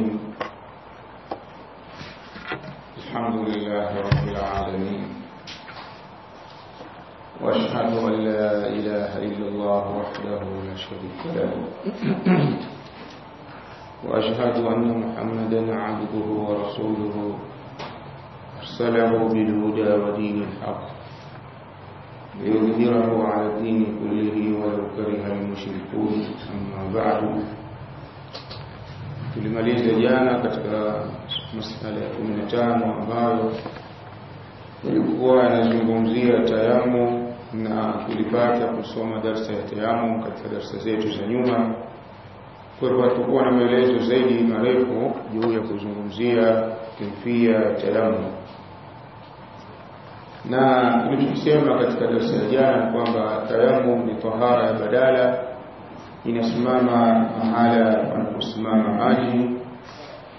الرحيم الحمد لله رب العالمين وأشهد أن لا إله إلا الله وحده لا شريك له وأشهد أن محمدا عبده ورسوله أرسله بالهدى ودين الحق ليظهره على الدين كله ولو كره المشركون أما بعد. Tulimaliza jana katika masala ya 15 ambayo ilikuwa yanazungumzia tayamu na tulipata kusoma darsa ya tayamu katika darsa zetu za nyuma. Kwa hivyo hatukuwa na maelezo zaidi marefu juu ya kuzungumzia kifia tayamu. Na tulichosema katika darsa ya jana kwamba tayamu ni tahara ya badala inasimama mahala panaposimama maji.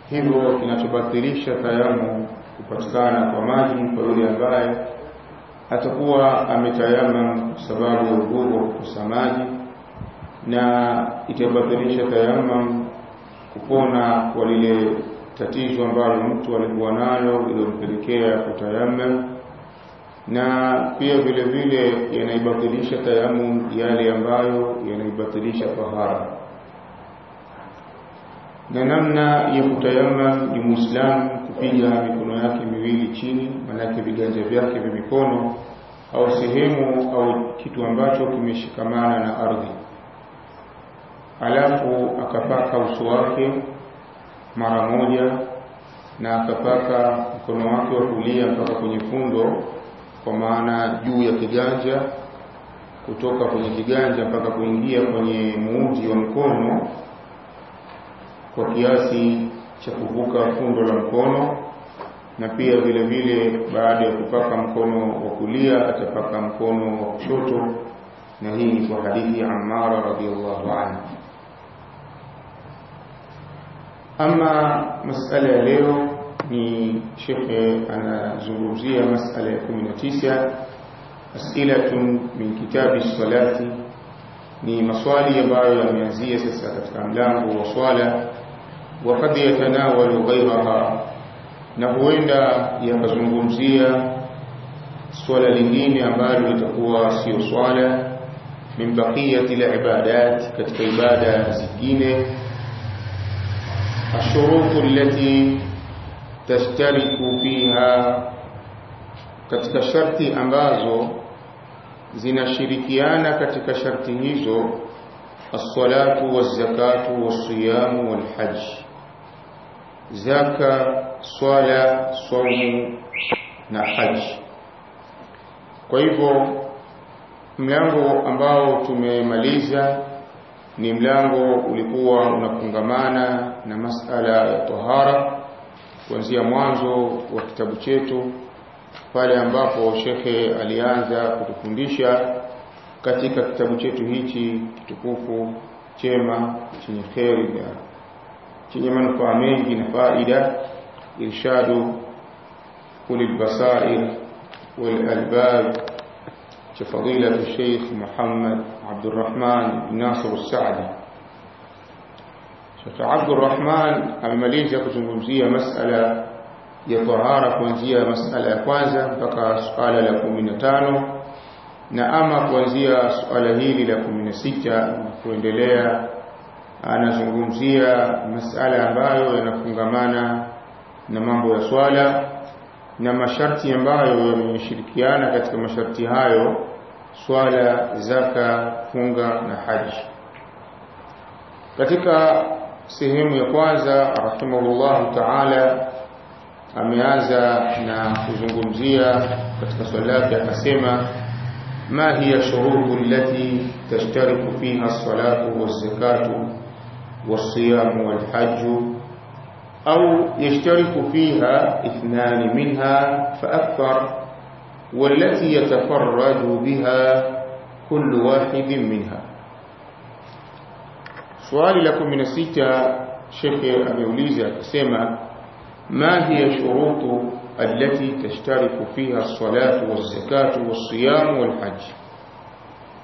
Hivyo kinachobatilisha tayamu kupatikana kwa maji kwa yule ambaye atakuwa ametayama kwa sababu ya udhuru wa kukosa maji na itabatilisha tayamam kupona kwa lile tatizo ambalo mtu alikuwa nalo lilompelekea kutayamam na pia vile vile yanaibatilisha tayamum yale ambayo yanaibatilisha tahara. Na namna ya kutayamam ni muislamu kupiga mikono yake miwili chini manake viganja vyake vya mikono au sehemu au kitu ambacho kimeshikamana na ardhi. Alafu akapaka uso wake mara moja na akapaka mkono wake wa kulia mpaka kwenye fundo kwa maana juu ya kiganja kutoka kwenye kiganja mpaka kuingia kwenye muuti wa mkono kwa kiasi cha kuvuka fundo la mkono na pia vile vile baada ya kupaka mkono wa kulia atapaka mkono wa kushoto na hii ni kwa hadithi ya Ammara radhiallahu anhu. Ama masala ya leo ni shekhe anazungumzia masala ya 19 as'ilatun min kitabi salati ni maswali ambayo yameanzia sasa katika mlango wa swala wa kad yatanawalu ghayraha na huenda yakazungumzia swala lingine ambalo litakuwa sio swala min baqiyati libadat katika ibada zingine الشروط التي tashtariku fiha katika sharti ambazo zinashirikiana katika sharti hizo as-salatu waz-zakatu was-siyamu wal-hajj. Zaka swala saumu na haji kwa hivyo mlango ambao tumemaliza ni mlango ulikuwa unafungamana na masala ya tahara kuanzia mwanzo wa kitabu chetu pale ambapo shekhe alianza kutufundisha katika kitabu chetu hichi kitukufu chema chenye kheri na chenye manufaa mengi na faida irshadu ulilbasair basair wal albab cha fadila Sheikh Muhammad Abdurrahman bin Nasir al-Saadi Sheikh Abdurrahman amemaliza kuzungumzia masala ya tahara kuanzia masala ya kwanza mpaka suala la 15 na ama kuanzia suala hili la 16 na kuendelea anazungumzia masala ambayo yanafungamana na mambo ya swala na masharti ambayo yameshirikiana katika masharti hayo swala zaka funga na haji. Katika sehemu ya kwanza rahimahullahu ta'ala ameanza na kuzungumzia katika swali lake akasema ma hiya shurutu allati tashtariku fiha as-salatu waz-zakatu was-siyamu wal-hajj أو يشترك فيها اثنان منها فأكثر والتي يتفرد بها كل واحد منها swali la 16 Sheikh ameuliza akisema ma hiya shurutu allati tashtariku fiha as-salatu waz-zakatu was-siyamu wal-hajj?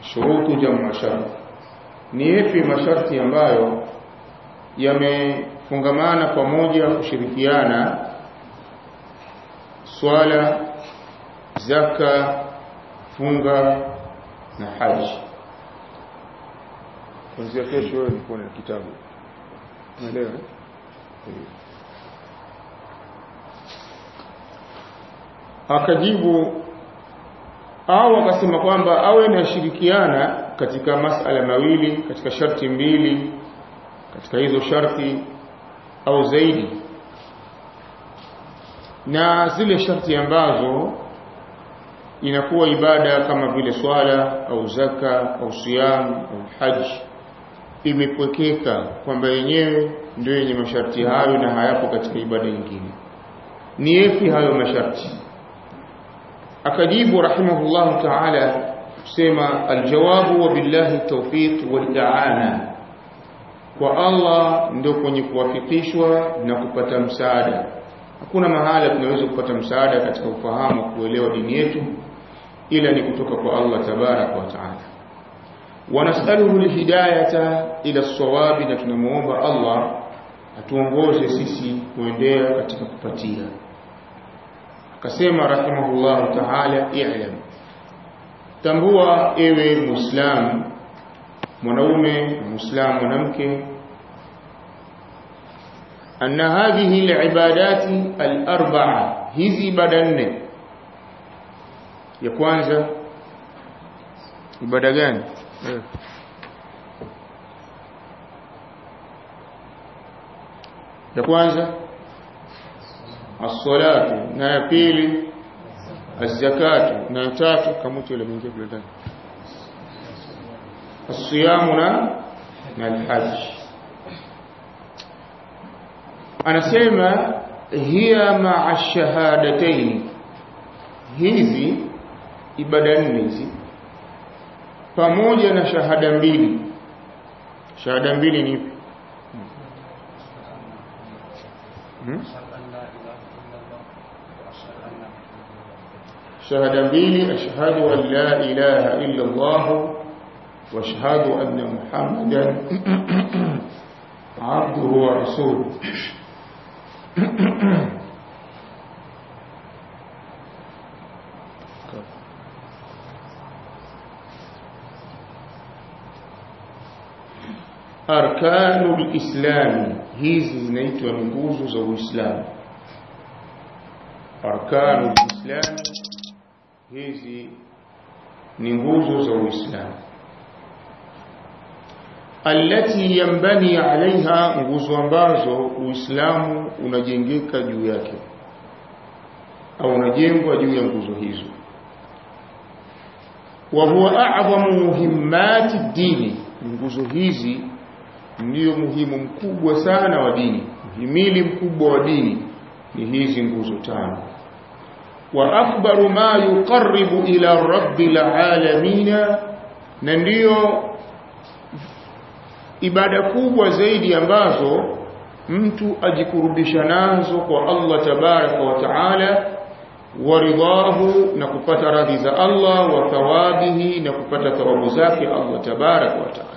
Shurutu jamu shart ni yapi masharti ambayo yamefungamana pamoja kushirikiana swala zaka funga na haji kuanzia kesho wewe ni na kitabu. Unaelewa akajibu au akasema kwamba awe anashirikiana katika masala mawili katika sharti mbili katika hizo sharti au zaidi. Na zile sharti ambazo inakuwa ibada kama vile swala au zaka au siyam au haji imepwekeka kwamba yenyewe ndio yenye masharti hayo na hayapo katika ibada nyingine. Ni yapi hayo masharti? Akajibu rahimahullahu ta'ala kusema aljawabu wa billahi tawfiq wal kwa Allah ndio kwenye kuwafikishwa na kupata msaada. Hakuna mahala tunaweza kupata msaada katika ufahamu kuelewa dini yetu ila ni kutoka kwa Allah tabarak wa taala الهداية ila sawabi na tunamuomba Allah atuongoze sisi kuendea katika kupatia akasema rahimahullah taala i'lam. Tambua ewe muislam mwanaume muislam mwanamke anna hadhihi alibadati alarba'a hizi ibada nne. Ya kwanza ibada gani ya kwanza as-salatu. Na ya pili az-zakatu. Na ya tatu kama ile mwingine kule ndani. As-siyamu na na al-hajj. Anasema hiya ma'a shahadatayn hizi ibada nne hizi pamoja na shahada mbili shahada mbili ni hmm? shahada mbili ashhadu an la ilaha illa Allah wa ashhadu anna Muhammadan abduhu wa rasuluhu arkanu lislami hizi zinaitwa ni nguzo za uislamu. Arkanu lislami hizi ni nguzo za uislamu. Alati yambani alaiha nguzo ambazo uislamu unajengeka juu yake. Au unajengwa juu ya nguzo hizo. Wa huwa a'zamu muhimmati dini. Nguzo hizi ndio muhimu mkubwa sana wa dini. Mhimili mkubwa wa dini ni hizi nguzo tano. Wa akbaru ma yuqarribu ila rabbil alamin na ndiyo ibada kubwa zaidi ambazo mtu ajikurubisha nazo kwa Allah tabaraka wa taala waridhahu na kupata radhi za Allah wa thawabihi na kupata thawabu zake Allah tabaraka wa taala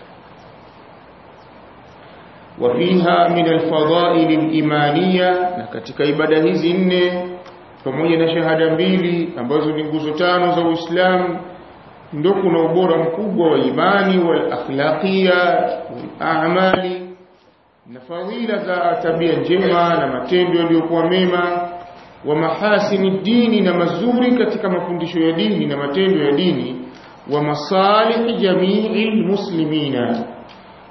وفيها من الفضائل الإيمانية na katika ibada hizi nne pamoja na shahada mbili ambazo ni nguzo tano za Uislamu ndio kuna ubora mkubwa wa imani wal akhlaqiyya wal a'mali na fadhila za tabia njema na matendo yaliyokuwa mema wa mahasini dini na mazuri katika mafundisho ya dini na matendo ya dini wa masalih jami'il muslimina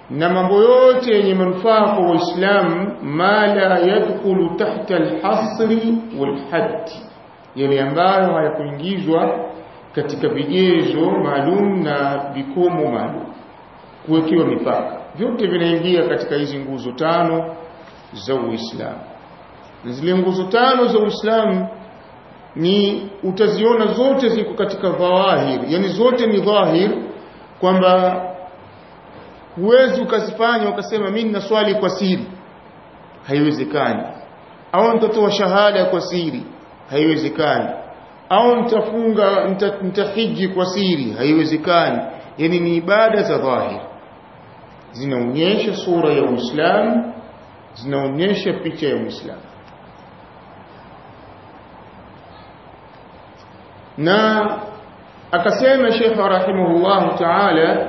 na mambo yote yenye manufaa kwa uislamu ma la yadkhulu tahta alhasri walhadd yale ambayo hayakuingizwa katika vigezo maalum na vikomo maalum kuwekewa mipaka. Vyote vinaingia katika hizi nguzo tano za Uislamu. Na zile nguzo tano za Uislamu ni utaziona zote ziko katika dhawahir yani zote ni dhahir kwamba huwezi ukazifanya ukasema mimi na swali kwa siri. Haiwezekani. Au nitatoa shahada kwa siri? Haiwezekani. Au nitafunga nitahiji kwa siri? Haiwezekani. Yani ni ibada za dhahiri zinaonyesha sura ya Uislamu zinaonyesha picha ya Uislamu. Na akasema Sheikh rahimahullah ta'ala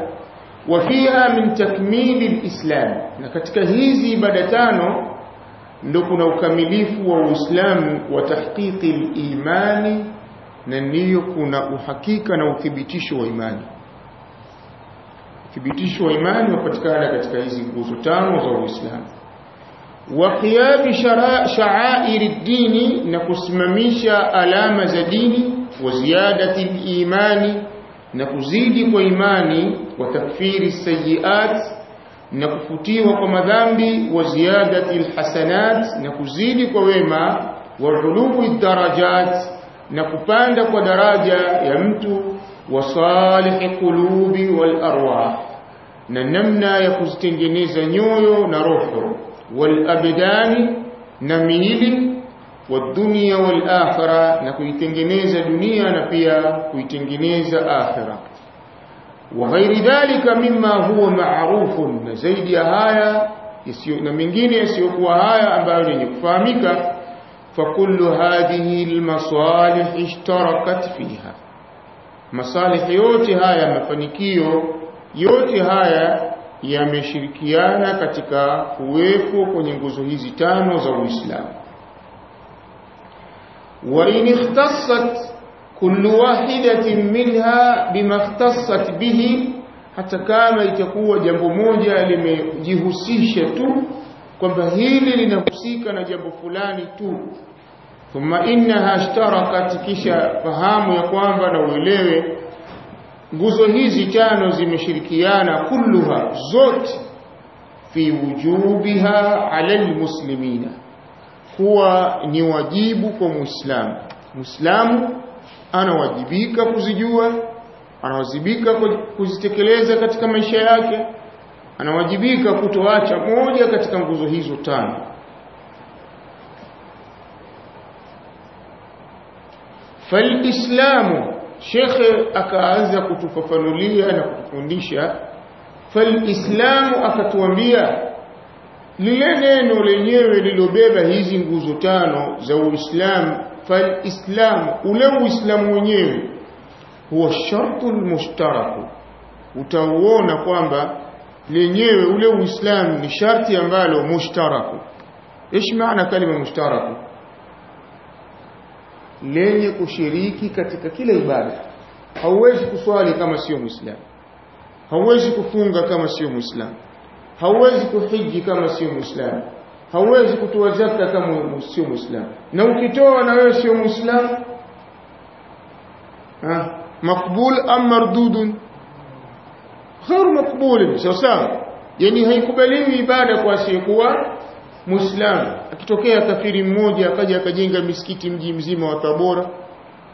wafiha min takmili alislam. Na katika hizi ibada tano ndio kuna ukamilifu wa Uislamu wa tahqiqi imani na ndiyo kuna uhakika na uthibitisho wa imani. Uthibitisho wa imani wapatikana katika hizi nguzo tano za Uislamu. Wa qiyam sha'air ad-dini na kusimamisha alama za dini wa ziyadati al-imani na kuzidi kwa imani wa takfiri sayiat na kufutiwa kwa madhambi wa ziyadati alhasanat na kuzidi kwa wema wa uluwi darajat na kupanda kwa daraja ya mtu wa salihi qulubi wal arwah na namna ya kuzitengeneza nyoyo na roho wal abdani na miili wadunia wal akhira na kuitengeneza dunia na pia kuitengeneza akhira wa ghairi dhalika mimma huwa ma'rufun na zaidi ya haya na mengine yasiyokuwa haya ambayo yenye kufahamika fakullu hadhihi almasalih ishtarakat fiha. Masalih yote haya mafanikio yote haya yameshirikiana katika kuwepo kwenye nguzo hizi tano za Uislamu. wa in ikhtassat كل واحدة منها بما اختصت به hata kama itakuwa jambo moja limejihusisha tu kwamba hili linahusika na jambo fulani tu thumma innaha ishtarakat kisha fahamu ya kwamba na uelewe nguzo hizi tano zimeshirikiana kulluha zote fi wujubiha ala almuslimina kuwa ni wajibu kwa muislamu. Muislamu anawajibika kuzijua anawajibika kuzitekeleza katika maisha yake anawajibika kutoacha moja katika nguzo hizo tano. Falislamu shekhe akaanza kutufafanulia na kutufundisha falislamu akatuambia lile neno lenyewe lilobeba hizi nguzo tano za uislamu falislamu ule uislamu wenyewe huwa shartu almushtaraku utauona kwamba lenyewe ule uislamu ni sharti ambalo mushtaraku ايش maana kalima mushtaraku lenye kushiriki katika kila ibada hauwezi kuswali kama sio muislamu hauwezi kufunga kama sio muislamu hauwezi kuhiji kama sio muislamu. Hauwezi kutoa zaka kama sio muislamu. Na ukitoa na wewe sio muislamu makbul am mardudun? Ghair makbul sawa yani haikubaliwi ibada kwa asiyekuwa muislamu. Akitokea kafiri mmoja akaja akajenga misikiti mji mzima wa Tabora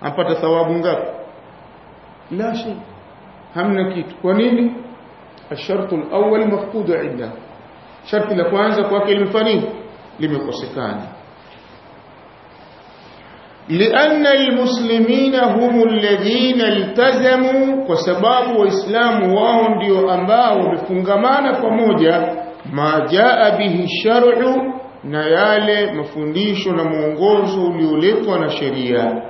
ampata thawabu ngapi? La shi hamna kitu. Kwa nini? الشرط الأول مفقود عنده شرط la kwanza kwake limefanya limekosekana لأن المسلمين هم الذين التزموا وسباب وإسلام wao ndio ambao wamefungamana pamoja ma jaa bihi shar'u na yale mafundisho na mwongozo ulioletwa na sheria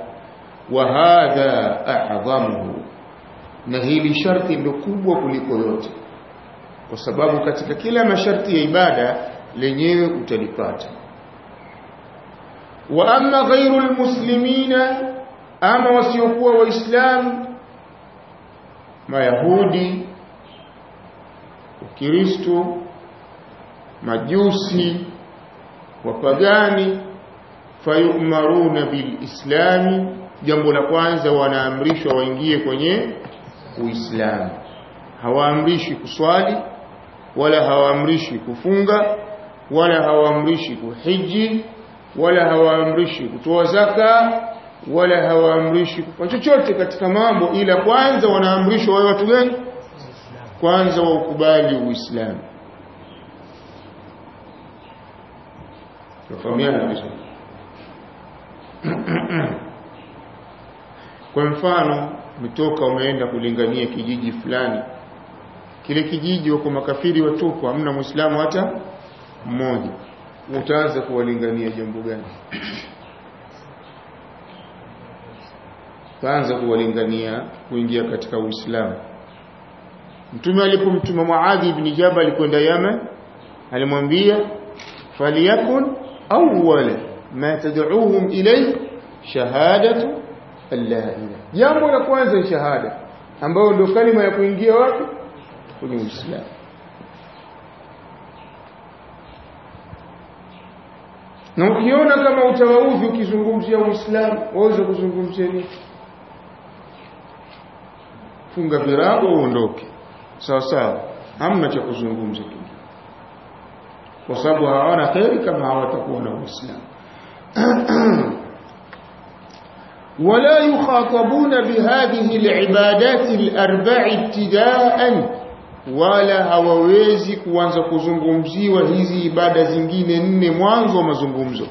wa hadha a'dhamuhu na kwa sababu katika kila masharti ya ibada lenyewe utalipata. Wa amma ghairu almuslimina ama wasiokuwa waislamu mayahudi ukristo majusi wapagani fayumaruna bilislami jambo la kwanza wanaamrishwa waingie kwenye uislamu. Hawaamrishi kuswali wala hawaamrishi kufunga wala hawaamrishi kuhiji wala hawaamrishi kutoa zaka wala hawaamrishi kwa chochote katika mambo ila kwanza wanaamrishwa wale watu gani? Kwanza waukubali uislamu. Kwa mfano umetoka umeenda kulingania kijiji fulani kile kijiji wako makafiri watupu hamna muislamu hata mmoja. Utaanza kuwalingania jambo gani? Utaanza kuwalingania kuingia katika uislamu. Mtume alipomtuma muadhi ibn jabal kwenda yaman alimwambia faliyakun awwala ma tad'uhum ilayhi shahadatu la ilaha jambo la kwanza ni shahada ambayo ndio kalima ya kuingia wapi kwenye uislamu na ukiona kama utawaudhi ukizungumzia uislamu waweza kuzungumzia nini funga virago uondoke sawa sawa hamna cha kuzungumza tu kwa sababu hawana kheri kama hawatakuwa na uislamu ولا يخاطبون بهذه العبادات الأربع ابتداء wala hawawezi kuanza kuzungumziwa hizi ibada zingine nne mwanzo wa mazungumzo.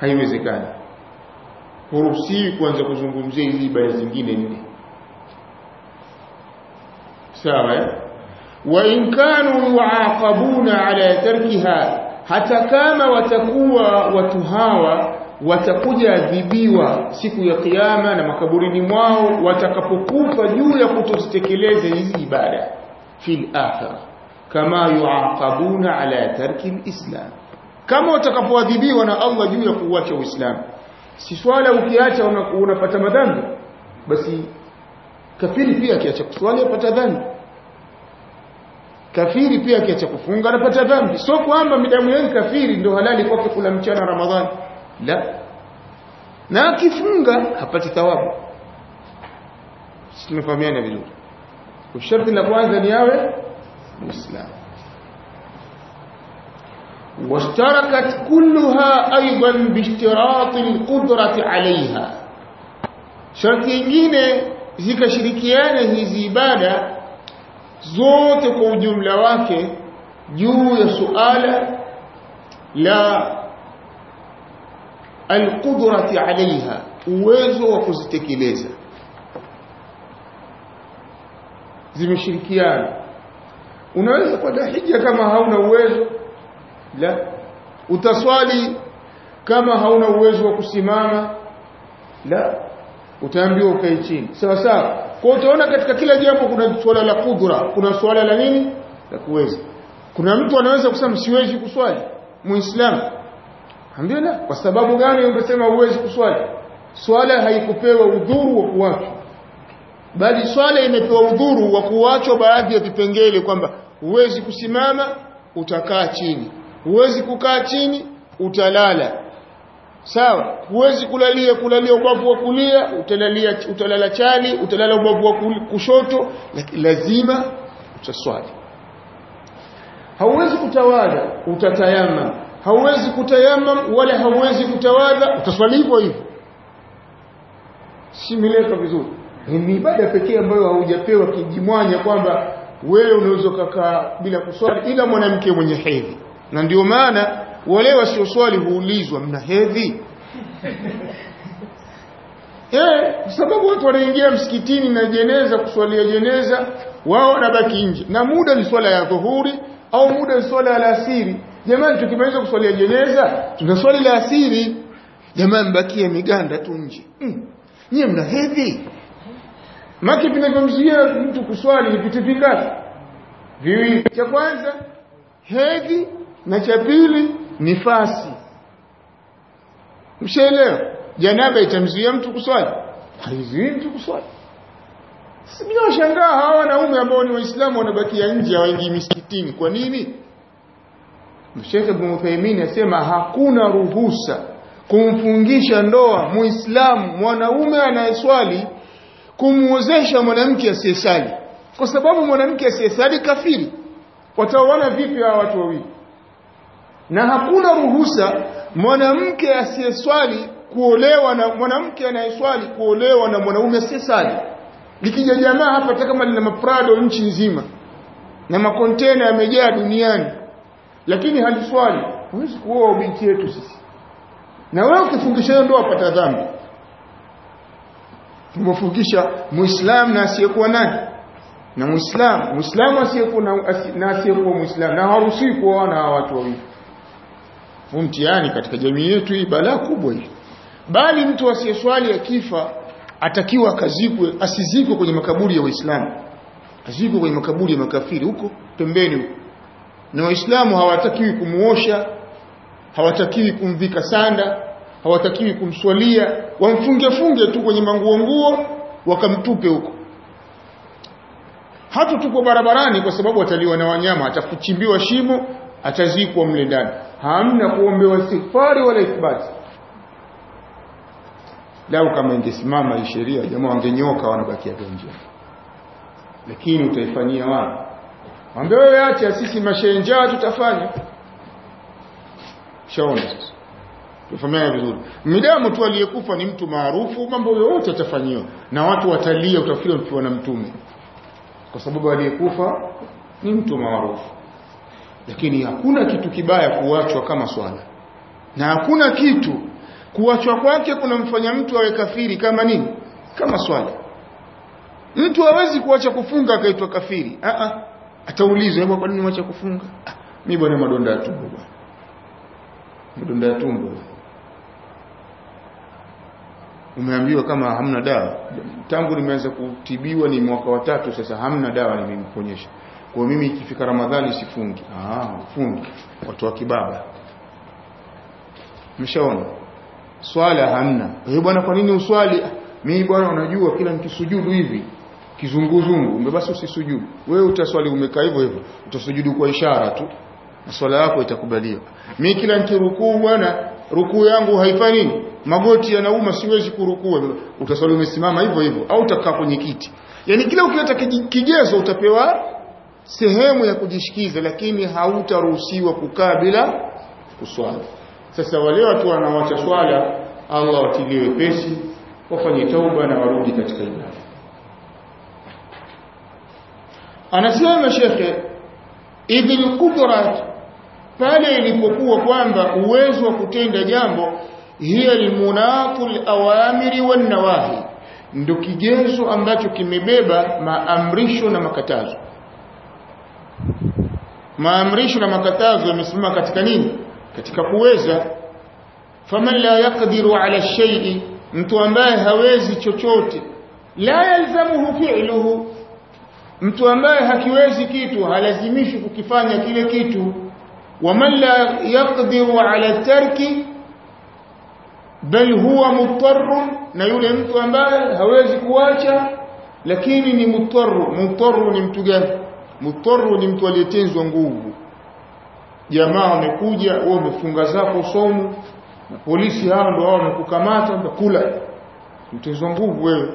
Haiwezekani. Huruhusiwi kuanza kuzungumzia hizi ibada zingine nne. Sawa eh? wa in kanu yuaqabuna ala tarkiha hata kama watakuwa watu hawa watakuja adhibiwa siku ya kiyama na makaburini mwao watakapokufa juu ya kutozitekeleza hizi ibada fil akhirah kama yuaqabuna ala tarki alislam kama watakapoadhibiwa na Allah juu ya kuuacha uislamu si swala ukiacha unapata madhambi basi kafiri pia akiacha kuswali apata dhambi. Kafiri pia akiacha kufunga anapata dhambi. Sio kwamba midamu yake kafiri ndio halali kwake kula mchana ramadhani. La. Na akifunga hapati thawabu. Tumefahamiana vizuri sharti la kwanza ni awe muislamu واشتركت كلها أيضا باشتراط القدره عليها sharti nyingine zikashirikiana hizi ibada zote kwa ujumla wake juu ya suala la alqudrati alaiha uwezo wa kuzitekeleza zimeshirikiana. Unaweza kwenda hija kama hauna uwezo. La. Utaswali kama hauna uwezo wa kusimama. La. Utaambiwa ukae chini. Sawa sawa. Kwa utaona katika kila jambo kuna swala la kudura kuna swala la nini? La kuweza. Kuna mtu anaweza kusema siwezi kuswali. Muislamu. Ambia kwa sababu gani ungesema uwezi kuswali? Swala haikupewa udhuru wa kuachwa bali swala imepewa udhuru wa kuachwa baadhi ya vipengele kwamba huwezi kusimama utakaa chini. Huwezi kukaa chini utalala. Sawa huwezi kulalia kulalia ubavu wa kulia utalalia utalala chali utalala ubavu wa kushoto lakini lazima utaswali. Hauwezi kutawadha utatayama. Hauwezi kutayama wala hauwezi kutawadha utaswali hivyo hivyo. Simileka vizuri ni ibada pekee ambayo haujapewa kijimwanya kwamba wewe unaweza kukaa bila kuswali ila mwanamke mwenye hedhi. Na ndio maana wale wasioswali huulizwa mna hedhi? Eh sababu watu wanaingia msikitini na jeneza kuswalia jeneza wao wanabaki nje. Na muda ni swala ya dhuhuri au muda ni swala ya alasiri. Jamani tukimaliza kuswalia jeneza tunaswali la asiri. Jamani mbakie miganda tu nje. Mm. nyie mna hedhi maki vinavyomzuia mtu kuswali ni vitu vingapi? Viwili. Cha kwanza hedhi na cha pili nifasi. Mshaelewa? Janaba itamzuia mtu kuswali? Haizuii mtu kuswali. Sinaoshangaa hawa wanaume ambao ni waislamu wanabakia nje hawaingii misikitini. Kwa nini? Sheikh Ibn Uthaymeen asema hakuna ruhusa kumfungisha ndoa muislamu mwanaume anayeswali kumwozesha mwanamke asiyesali. Kwa sababu mwanamke asiyesali kafiri wataoana vipi hawa watu wawili? Na hakuna ruhusa mwanamke asiyeswali kuolewa na mwanamke anayeswali kuolewa na mwanaume asiyesali. Likija jamaa hapa hata kama lina maprado nchi nzima na makontena yamejaa duniani lakini haliswali. Huwezi kuoa binti yetu sisi. Na wewe ukifungisha ndoa pata dhambi umefungisha muislamu na asiyekuwa nani na muislamu muislamu asiyekuwa na asiyekuwa muislamu na haruhusiwi kuoana hawa watu wawili. Huu mtihani katika jamii yetu hii balaa kubwa hii. Bali mtu asiyeswali akifa atakiwa akazikwe asizikwe kwenye makaburi ya waislamu. Azikwe kwenye makaburi ya makafiri huko pembeni huko. Na waislamu hawatakiwi kumuosha hawatakiwi kumvika sanda hawatakiwi kumswalia wamfunge funge tu kwenye manguo nguo wakamtupe huko. Hata tuko barabarani kwa sababu ataliwa na wanyama atakuchimbiwa shimo atazikwa mle ndani. Hamna kuombewa sifari wala ithbati. Lau kama ingesimama hii sheria jamaa wangenyoka wanabakia nje. Lakini utaifanyia wapi? Mwambie wewe acha sisi mashenja tutafanya. Shaona sasa tufahamiane vizuri. Midamu tu aliyekufa ni mtu maarufu mambo yote atafanyiwa na watu watalia utafikiri ukiwa na mtume. Kwa sababu aliyekufa ni mtu maarufu. Lakini hakuna kitu kibaya kuachwa kama swala. Na hakuna kitu kuachwa kwake kunamfanya mtu awe kafiri kama nini? Kama swala. Mtu hawezi kuacha kufunga akaitwa kafiri. A a ataulizwa kwa nini mwacha kufunga? Ah, mimi bwana madonda ya tumbo bwana. Madonda ya tumbo umeambiwa kama hamna dawa. Tangu nimeanza kutibiwa ni mwaka wa tatu sasa hamna dawa nimekuonyesha. kwa mimi ikifika ramadhani sifungi. Ah fungi. Watu wa kibaba. Mshaona? Swala hamna. Eh bwana kwa nini uswali? Mimi bwana unajua kila nikisujudu hivi kizunguzungu. Mbe basi usisujudu. Wewe utaswali umekaa hivyo hivyo. Utasujudu kwa ishara tu. Na swala yako itakubaliwa mimi kila nikirukuu bwana rukuu yangu haifai nini? Magoti yanauma siwezi kurukua utasali umesimama hivyo hivyo au utakaa kwenye kiti. Yani kila ukileta kigezo utapewa sehemu ya kujishikiza lakini hautaruhusiwa kukaa bila kuswali. Sasa wale watu wanaoacha swala Allah watilie wepesi wafanye tauba na warudi katika ibada. Anasema shekhe idhil qudrat pale ilipokuwa kwamba uwezo wa kutenda jambo hiya almunatu alawamiri wan nawahi ndio kigezo ambacho kimebeba maamrisho na makatazo. Maamrisho na makatazo yamesimama katika nini? Katika kuweza. Faman la yaqdiru ala shay'i mtu ambaye hawezi chochote la yalzamuhu fi'luhu mtu ambaye hakiwezi kitu halazimishi kukifanya kile kitu waman لا يقدر على الترك bal huwa muttarr na yule mtu ambaye hawezi kuacha lakini ni muttarr muttarr ni mtu gani muttarr ni mtu aliyetenzwa nguvu jamaa wamekuja wewe umefunga zako somo na polisi hao ndio wao wamekukamata kula mtenzwa nguvu wewe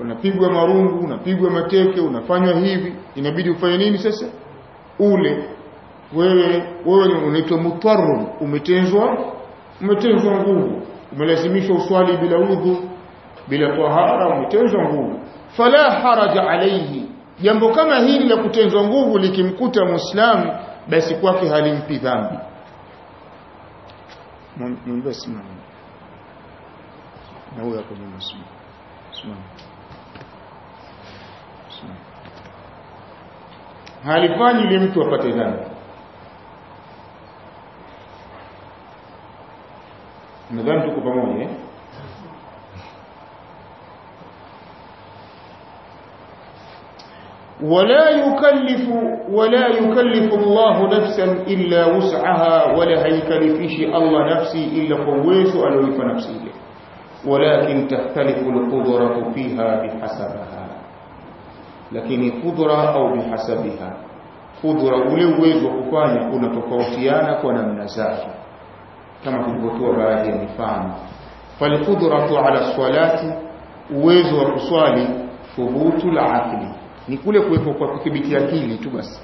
unapigwa marungu unapigwa mateke unafanywa hivi inabidi ufanye nini sasa ule wewe wewe unaitwa mutarrun umetenzwa umetenzwa nguvu. Umelazimishwa uswali bila udhu bila tahara umetenzwa nguvu. Fala haraja alayhi. Jambo kama hili la kutenzwa nguvu likimkuta muislamu basi kwake halimpi dhambi. Mwombe simama na huyo hapo simama halifanyi ili mtu apate dhambi nadhani tuko pamoja eh? ولا يكلف ولا يكلف الله نفسا الا وسعها ولا هيكلف شيء الله نفسي الا قوته على نفسي ولكن تختلف القدره فيها بحسبها لكن قدره أو بحسبها قدره ولي وجهه كفانه كنتفاوتيانا كنمنا ذاته kama tulivyotoa baadhi ya mifano. Falqudratu ala swalati uwezo wa kuswali thubutu alaqli ni kule kuwepo kwa kudhibiti akili tu basi.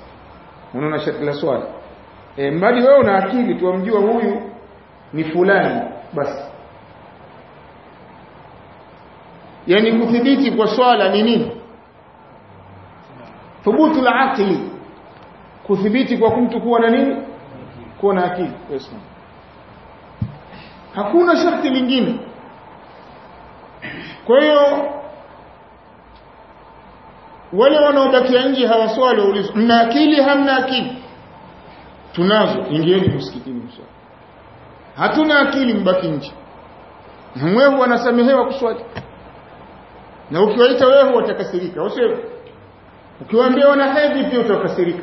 Unaona sharti la swali? E, mbali wewe una akili tu wamjua huyu ni fulani basi. Yani kudhibiti kwa swala ni nini? Thubutu alaqli kudhibiti kwa mtu kuwa na nini? Kuwa na akili. Yes. Hakuna sharti lingine. Kwa hiyo wale wanaobakia nje hawaswali waulizwa mna akili hamna akili? Tunazo ingieni msikitini mswali. Hatuna akili mbaki nje. Mwehu anasamehewa kuswali. Na ukiwaita wehu watakasirika. Wasio ukiwaambia wana hedhi pia utakasirika.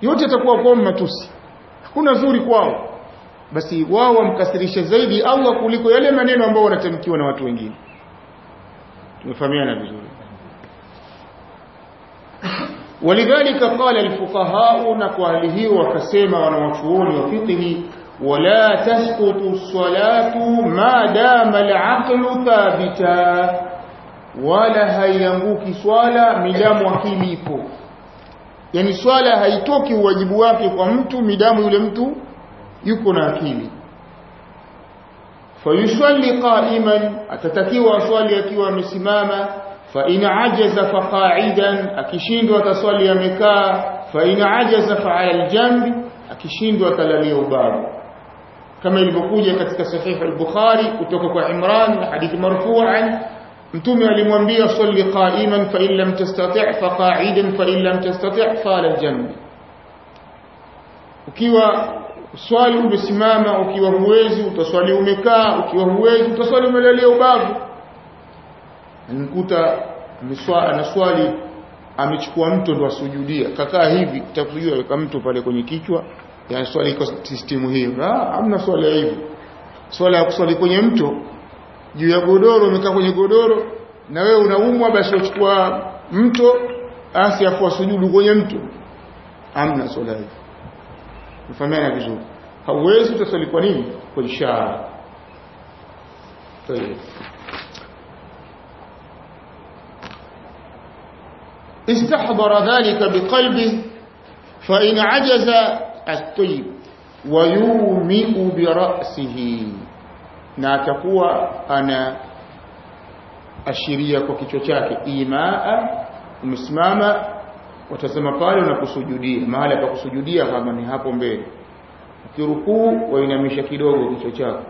Yote atakuwa kwa matusi hakuna zuri kwao basi wao wamkasirisha zaidi Allah kuliko yale maneno ambayo wanatamkiwa na watu wengine tumefahamiana vizuri ولذلك قال الفقهاء نقواله وكسيما ونوفون وفقه ولا تسقط الصلاة ما دام العقل ثابتا ولا haianguki swala midamu akili ipo yani swala haitoki uwajibu wake kwa mtu midamu yule mtu yuko na akili. Fayusalli qa'iman atatakiwa aswali akiwa amesimama. Fa in ajaza fa qa'idan akishindwa ataswali amekaa. Fa in ajaza fa 'ala al-janb akishindwa atalalia ubavu. Kama ilivyokuja katika sahihi al-bukhari kutoka kwa Imran hadithi marfu'an mtume alimwambia salli qa'iman fa in lam tastati' fa qa'idan fa in lam tastati' fa 'ala al-janb ukiwa swali umesimama ukiwa huwezi utaswali umekaa ukiwa huwezi utaswali umelalia ubavu. Nikuta anaswali amechukua mto ndo asujudia. Kakaa hivi utakujua weka mto pale kwenye kichwa. Yani swali iko system hiyo ah hamna swali hivi. Swala ya kuswali kwenye mto juu ya godoro umekaa kwenye godoro na wewe unaumwa basi uchukua mto asi afu asujudu kwenye mto. Hamna swala hiyo mfahamiana vizuri hauwezi utaswali kwa nini kwa ishara طيب استحضر ذلك بقلبه فإن عجز الطيب ويومئ برأسه na atakuwa ana ashiria kwa kichwa chake imaa umesimama watazama pale unakusujudia mahali pa kusujudia kama ni hapo mbele. Ukirukuu wainamisha kidogo kichwa chako.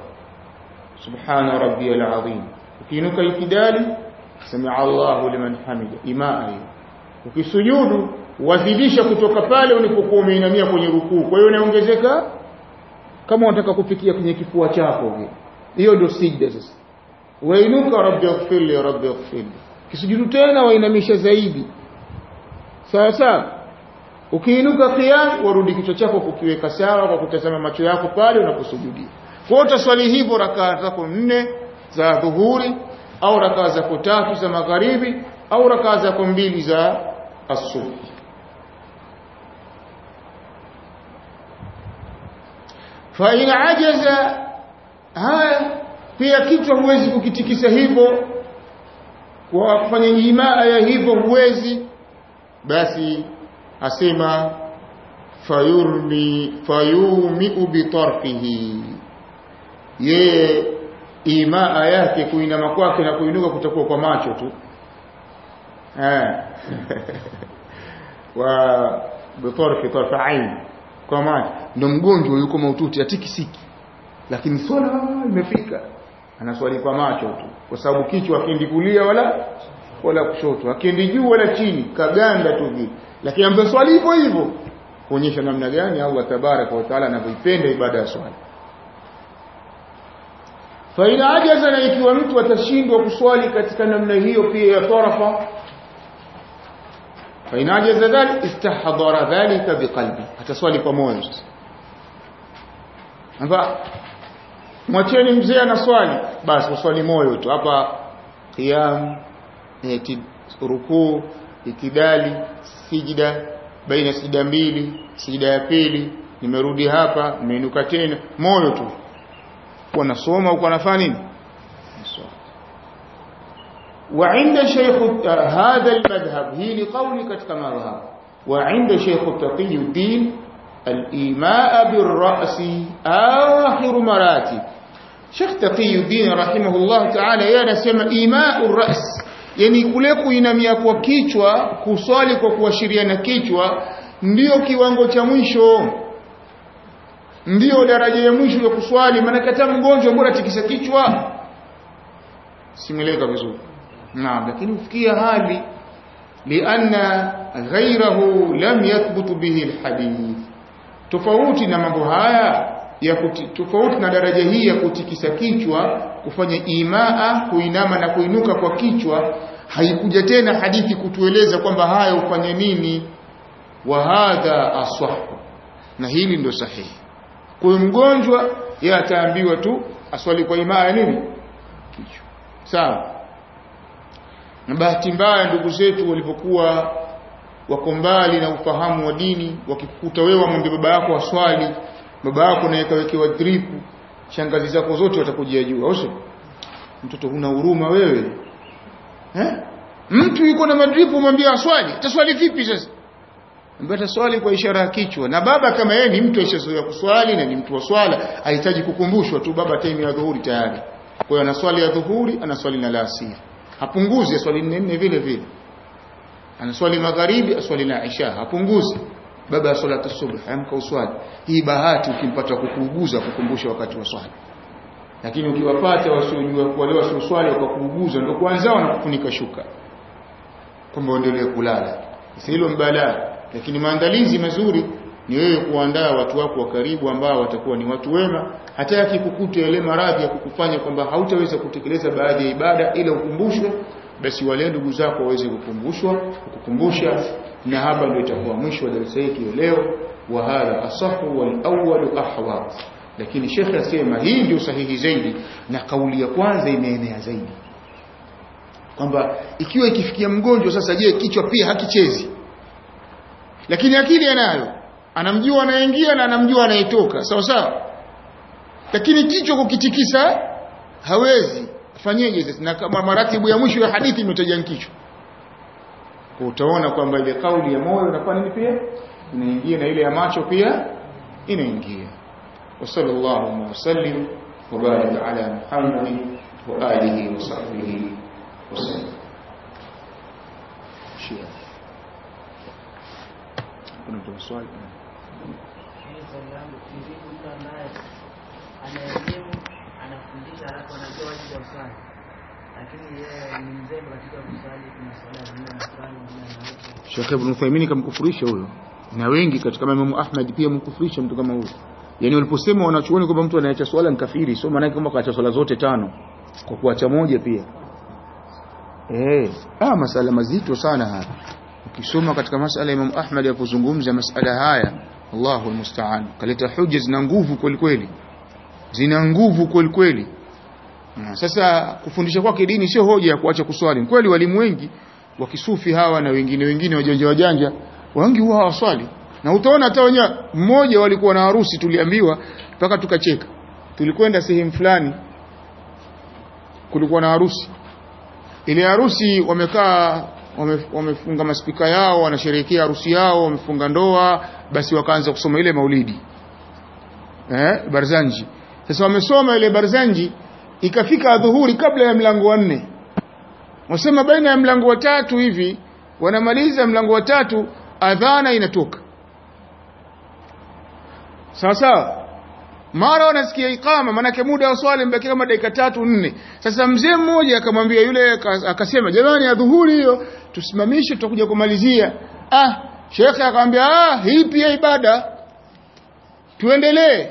Subhana rabbiyal azim. Ukiinuka ikidali samia Allahu liman hamida. Imaa ukisujudu wazidisha kutoka pale ulipokuwa umeinamia kwenye rukuu. Kwa hiyo inaongezeka kama unataka kufikia kwenye kifua chako hiyo. Ndio sijda sasa. Wainuka rabbi ighfirli rabbi ighfirli. Kisujudu tena wainamisha zaidi sawa sawa. Ukiinuka qiyam warudi kichwa chako kukiweka sawa kwa kutazama macho yako pale unaposujudia kwa utaswali hivyo rakaa zako nne za dhuhuri au rakaa zako tatu za magharibi au rakaa zako mbili za asubuhi. Fa in ajaza haya pia kichwa huwezi kukitikisa hivyo. Kwa kufanya imaa ya hivyo huwezi basi asema fayurmi fayumiu bitarfihi yeye imaa yake kuinama kwake na kuinuka kutakuwa kwa macho tu. Wa bitarfi tarfa ain kwa macho. Ndo mgonjwa yuko maututi atikisiki lakini swala imefika. Anaswali kwa macho tu kwa sababu kichwa kindi kulia wala wala kushoto. Akiendi juu wala chini kaganda tu hivi. Lakini ambaye swali hivyo hivyo kuonyesha namna gani Allah tabaraka wa taala anavyoipenda ibada ya swali. Fa ina ajaza na ikiwa mtu atashindwa kuswali katika namna hiyo pia ya tarafa fa ina ajaza dhalik istahdara dhalika biqalbi ataswali kwa moyo. Amba mwacheni mzee anaswali basi uswali moyo tu. Hapa qiyam ركوع rukuu سجدة بين baina sijida mbili sijida ya pili. Nimerudi hapa nimeinuka tena moyo tu. Kwa nasoma وعند شيخ هذا المذهب هي لقولي كتك وعند شيخ التقي الدين الإيماء بالرأس آخر مراتب شيخ تقي الدين رحمه الله تعالى يا نسمى إيماء الرأس yani kule kuinamia kwa kichwa kuswali kwa kuashiria na kichwa ndio kiwango cha mwisho. Ndio daraja ya mwisho ya kuswali maana kata mgonjwa bora tikisa kichwa. Simeleka vizuri naam lakini ufikia hali lianna ghairahu lam yathbut bihi alhadith. Tofauti na mambo haya ya kuti, tofauti na daraja hii ya kutikisa kichwa kufanya imaa kuinama na kuinuka kwa kichwa haikuja tena hadithi kutueleza kwamba haya ufanye nini. Wa hadha aswahu na hili ndio sahihi. Kwa mgonjwa yeye ataambiwa tu aswali kwa imaa ya nini? Kichwa. Sawa. Na bahati mbaya ndugu zetu walipokuwa wako mbali na ufahamu wa dini wakikuta wewe mwambie baba yako aswali baba yako naye kawekewa drip. Shangazi zako zote watakujia juu au mtoto huna huruma wewe. Eh? Mtu yuko na madripu mwambie aswali. Ataswali vipi sasa? Ambaye swali kwa ishara ya kichwa. Na baba kama yeye ni mtu aishazoea kuswali na ni mtu wa swala ahitaji kukumbushwa tu baba time ya dhuhuri tayari. Kwa hiyo anaswali ya dhuhuri anaswali na alasiri hapunguzi aswali nne nne vile vile. Anaswali magharibi aswali na isha. Hapunguzi baba ya salatu subh amka uswali. Hii bahati ukimpata kukuuguza kukumbusha wakati wa swala lakini ukiwapata wasiojua wale wasioswali wakakuuguza ndio kwanza wanakufunika shuka. Kwamba uendelee kulala. Sasa hilo mbala lakini maandalizi mazuri ni wewe kuandaa watu wako wa karibu ambao watakuwa ni watu wema. Hata yakikukuta yale maradhi ya kukufanya kwamba hautaweza kutekeleza baadhi ya ibada ila ukumbushwe basi wale ndugu zako waweze kukumbushwa kukumbusha na hapa ndio itakuwa mwisho wa darasa hili leo wa hadha asahu wal awwal ahwa. Lakini shekhe asema hii ndio sahihi zaidi na kauli ya kwanza imeenea zaidi. Kwamba ikiwa ikifikia mgonjwa sasa je kichwa pia hakichezi? Lakini akili anayo. Anamjua anaingia na anamjua anayetoka. Sawa sawa? Lakini kichwa kukitikisa hawezi fanyeje sasa na kama maratibu ya mwisho ya hadithi imetaja kwa utaona kwamba ile kauli ya moyo inakuwa nini pia? Inaingia na ile ya macho pia inaingia. Wa sallallahu wa sallim wa barik ala muhammadin wa alihi wa sahbihi wa sallam. Shia. Kuna swali ana elimu anafundisha alafu anajua wajibu wa swali lakini yeye ni mzembe katika kuswali kuna swala zingine na swali zingine anaacha Sheikh Ibn Uthaymeen kamkufurisha huyo. Na wengi katika Imam Ahmad pia mkufurisha mtu kama huyo. Yani waliposema wanachuoni kwamba mtu anaacha swala ni kafiri sio maana kwamba kaacha swala zote tano. Kwa kuacha moja pia. Eh ah masala mazito sana haya. Ukisoma katika masala Imam Ahmad yapozungumza masala haya Allahu almusta'an. Kaleta hujja zina nguvu kweli kweli zina nguvu kweli kweli. Na sasa kufundisha kwake dini sio hoja ya kuacha kuswali. Kweli walimu wengi wa kisufi hawa na wengine wengine wajanja wajanja wengi huwa hawaswali. Na utaona hata wenyewe mmoja walikuwa na harusi tuliambiwa mpaka tukacheka. Tulikwenda sehemu fulani kulikuwa na harusi. Ile harusi wamekaa wame- wamefunga maspika yao wanasherehekea harusi yao wamefunga ndoa basi wakaanza kusoma ile maulidi. Eh barzanji sasa wamesoma ile barzanji ikafika adhuhuri kabla ya mlango wa nne. Wasema baina ya mlango wa tatu hivi wanamaliza mlango wa tatu adhana inatoka. Sawa sawa mara wanasikia ikama maanake muda wa swali mbaki kama dakika tatu nne. Sasa mzee mmoja akamwambia yule akasema jamani adhuhuri hiyo tusimamishe tutakuja kumalizia. Ah shekhe akamwambia ah hii pia ibada. Tuendelee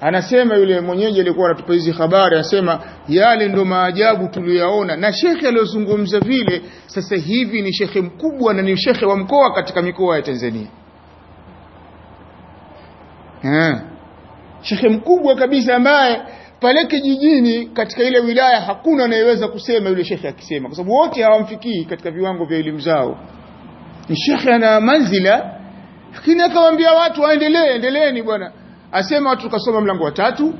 anasema yule mwenyeji alikuwa anatupa hizi habari anasema yale ndo maajabu tuliyoyaona na shekhe aliyozungumza vile sasa hivi ni shekhe mkubwa na ni shekhe wa mkoa katika mikoa ya Tanzania. Eh shekhe mkubwa kabisa ambaye pale kijijini katika ile wilaya hakuna anayeweza kusema yule shekhe akisema kwa sababu wote hawamfikii katika viwango vya elimu zao. Ni shekhe ana manzila lakini akawaambia watu waendelee endeleeni bwana asema watu tukasoma mlango wa tatu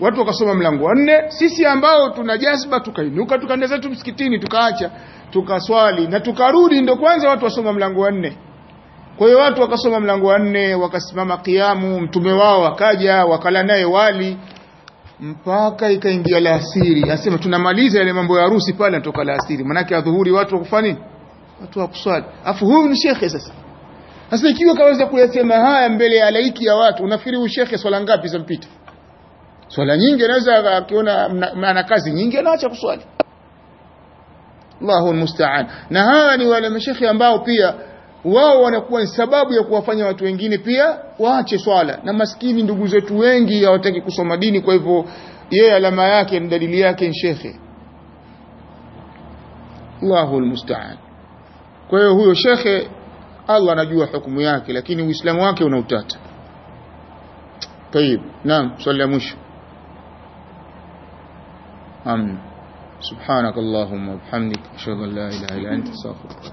watu wakasoma mlango wa nne. Sisi ambao tuna jazba tukainuka tukaenda zetu msikitini tukaacha tukaswali na tukarudi ndo kwanza watu wasoma mlango wa nne. Kwa hiyo watu wakasoma mlango wa nne wakasimama kiamu mtume wao akaja wakala naye wali mpaka ikaingia laasiri asema tunamaliza yale mambo ya harusi pale. Natoka laasiri manake adhuhuri watu wakufanya watu wakuswali afu huyu ni shekhe sasa sasa ikiwa kaweza kuyasema haya mbele ya laiki ya watu unafikiri ushekhe shekhe swala ngapi zampita? Swala nyingi anaweza akiona ana kazi nyingi anaacha kuswali. Allahu musta'an. Na hawa ni wale mashekhe ambao pia wao wanakuwa ni sababu ya kuwafanya watu wengine pia waache swala. Na maskini ndugu zetu wengi hawataki kusoma dini kwa hivyo yeye alama yake ni dalili yake ni shekhe. Allahu musta'an. kwa hiyo huyo shekhe Allah anajua hukumu yake lakini uislamu wake una utata طيب نعم صلي مش آمين سبحانك اللهم وبحمدك أشهد أن لا إله إلا أنت أستغفرك